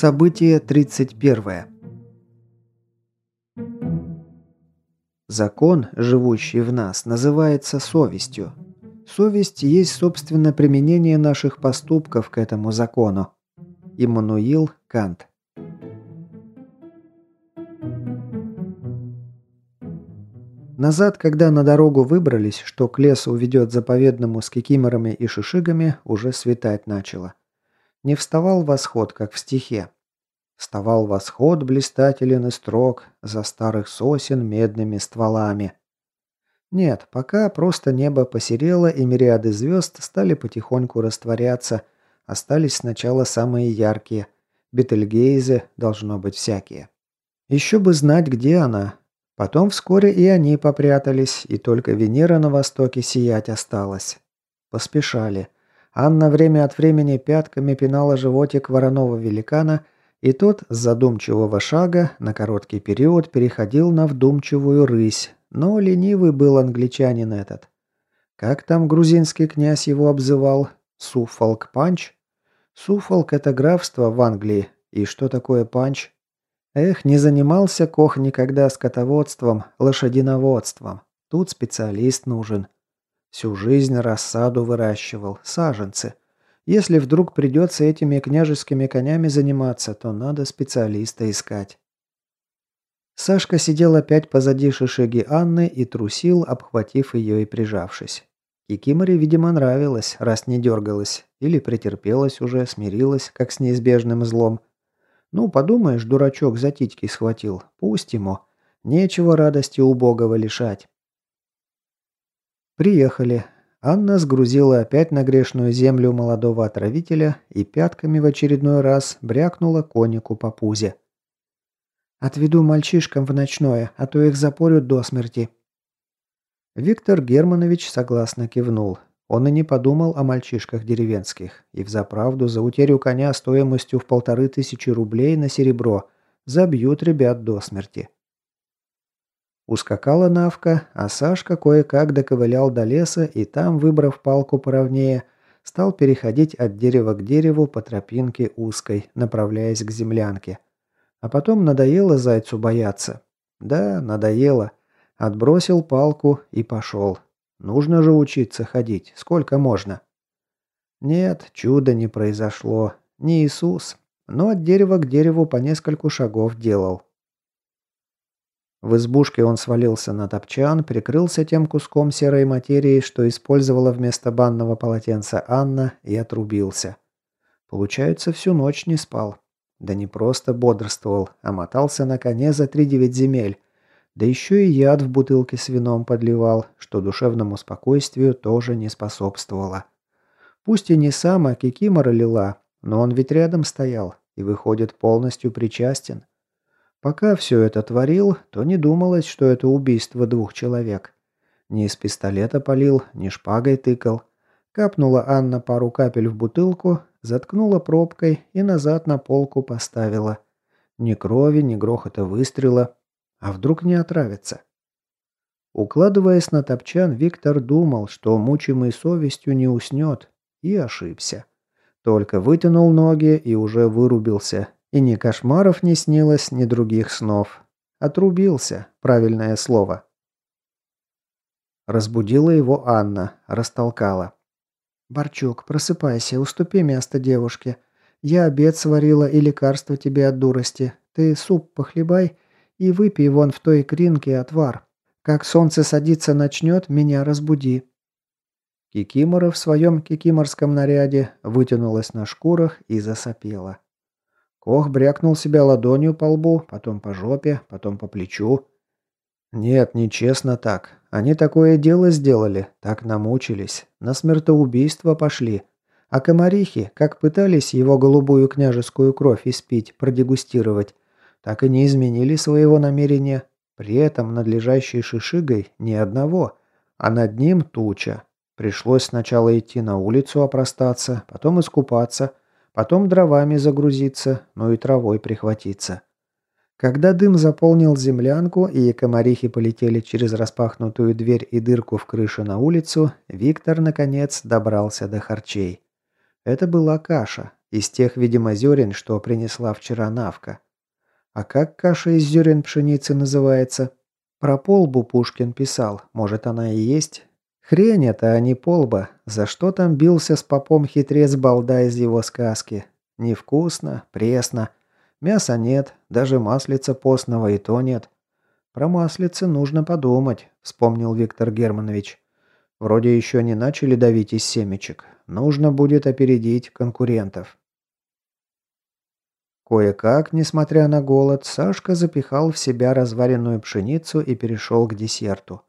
Событие 31. Закон, живущий в нас, называется совестью. Совесть есть, собственно, применение наших поступков к этому закону. Иммануил Кант. Назад, когда на дорогу выбрались, что к лесу ведет заповедному с кикиморами и шишигами, уже светать начало. Не вставал восход, как в стихе. Вставал восход блистателен и строг за старых сосен медными стволами. Нет, пока просто небо посерело и мириады звезд стали потихоньку растворяться, остались сначала самые яркие. Бетельгейзы должно быть всякие. Еще бы знать, где она. Потом вскоре и они попрятались, и только Венера на востоке сиять осталась. Поспешали. Анна время от времени пятками пинала животик вороного великана, и тот с задумчивого шага на короткий период переходил на вдумчивую рысь, но ленивый был англичанин этот. Как там грузинский князь его обзывал? Суфолк-панч? Суфолк – это графство в Англии. И что такое панч? Эх, не занимался Кох никогда скотоводством, лошадиноводством. Тут специалист нужен. Всю жизнь рассаду выращивал, саженцы. Если вдруг придется этими княжескими конями заниматься, то надо специалиста искать. Сашка сидел опять позади шишеги Анны и трусил, обхватив ее и прижавшись. Кикиморе, видимо, нравилось, раз не дергалась. Или претерпелась уже, смирилась, как с неизбежным злом. Ну, подумаешь, дурачок за титьки схватил. Пусть ему. Нечего радости убогого лишать. Приехали. Анна сгрузила опять на грешную землю молодого отравителя и пятками в очередной раз брякнула конику по пузе. «Отведу мальчишкам в ночное, а то их запорют до смерти». Виктор Германович согласно кивнул. Он и не подумал о мальчишках деревенских. И взаправду за утерю коня стоимостью в полторы тысячи рублей на серебро забьют ребят до смерти. Ускакала Навка, а Сашка кое-как доковылял до леса и там, выбрав палку поровнее, стал переходить от дерева к дереву по тропинке узкой, направляясь к землянке. А потом надоело зайцу бояться. Да, надоело. Отбросил палку и пошел. Нужно же учиться ходить. Сколько можно? Нет, чуда не произошло. Не Иисус. Но от дерева к дереву по нескольку шагов делал. В избушке он свалился на топчан, прикрылся тем куском серой материи, что использовала вместо банного полотенца Анна, и отрубился. Получается, всю ночь не спал. Да не просто бодрствовал, а мотался на коне за три девять земель. Да еще и яд в бутылке с вином подливал, что душевному спокойствию тоже не способствовало. Пусть и не сам, а Кикимора лила, но он ведь рядом стоял и, выходит, полностью причастен. Пока все это творил, то не думалось, что это убийство двух человек. Ни из пистолета полил, ни шпагой тыкал. Капнула Анна пару капель в бутылку, заткнула пробкой и назад на полку поставила. Ни крови, ни грохота выстрела. А вдруг не отравится? Укладываясь на топчан, Виктор думал, что мучимый совестью не уснет, и ошибся. Только вытянул ноги и уже вырубился, и ни кошмаров не снилось, ни других снов. Отрубился, правильное слово. Разбудила его Анна, растолкала. «Борчук, просыпайся, уступи место девушке. Я обед сварила и лекарство тебе от дурости. Ты суп похлебай и выпей вон в той кринке отвар. Как солнце садиться начнет, меня разбуди». Кикимора в своем кикиморском наряде вытянулась на шкурах и засопела. Кох брякнул себя ладонью по лбу, потом по жопе, потом по плечу. Нет, нечестно так. Они такое дело сделали, так намучились, на смертоубийство пошли. А комарихи, как пытались его голубую княжескую кровь испить, продегустировать, так и не изменили своего намерения. При этом над лежащей шишигой ни одного, а над ним туча. Пришлось сначала идти на улицу опростаться, потом искупаться, Потом дровами загрузиться, ну и травой прихватиться. Когда дым заполнил землянку и комарихи полетели через распахнутую дверь и дырку в крыше на улицу, Виктор, наконец, добрался до харчей. Это была каша, из тех, видимо, зерен, что принесла вчера Навка. А как каша из зерен пшеницы называется? Про полбу Пушкин писал, может она и есть? Хрень это, а не полба. За что там бился с попом хитрец балда из его сказки? Невкусно, пресно. Мяса нет, даже маслица постного и то нет. Про маслице нужно подумать, вспомнил Виктор Германович. Вроде еще не начали давить из семечек. Нужно будет опередить конкурентов. Кое-как, несмотря на голод, Сашка запихал в себя разваренную пшеницу и перешел к десерту.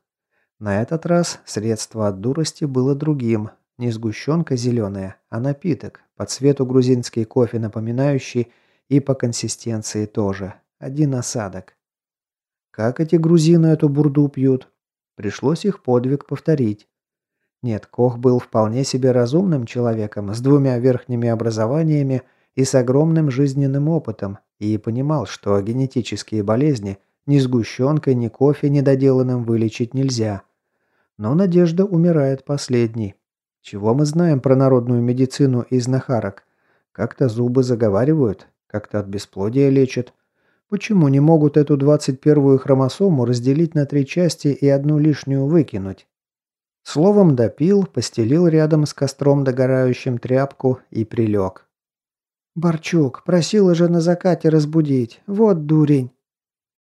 На этот раз средство от дурости было другим. Не сгущенка зеленая, а напиток, по цвету грузинский кофе напоминающий и по консистенции тоже. Один осадок. Как эти грузины эту бурду пьют? Пришлось их подвиг повторить. Нет, Кох был вполне себе разумным человеком с двумя верхними образованиями и с огромным жизненным опытом, и понимал, что генетические болезни ни сгущенкой, ни кофе недоделанным вылечить нельзя. Но надежда умирает последней. Чего мы знаем про народную медицину из нахарок? Как-то зубы заговаривают, как-то от бесплодия лечат. Почему не могут эту 21-ю хромосому разделить на три части и одну лишнюю выкинуть? Словом, допил, постелил рядом с костром догорающим тряпку и прилег. «Борчук, просила же на закате разбудить. Вот дурень!»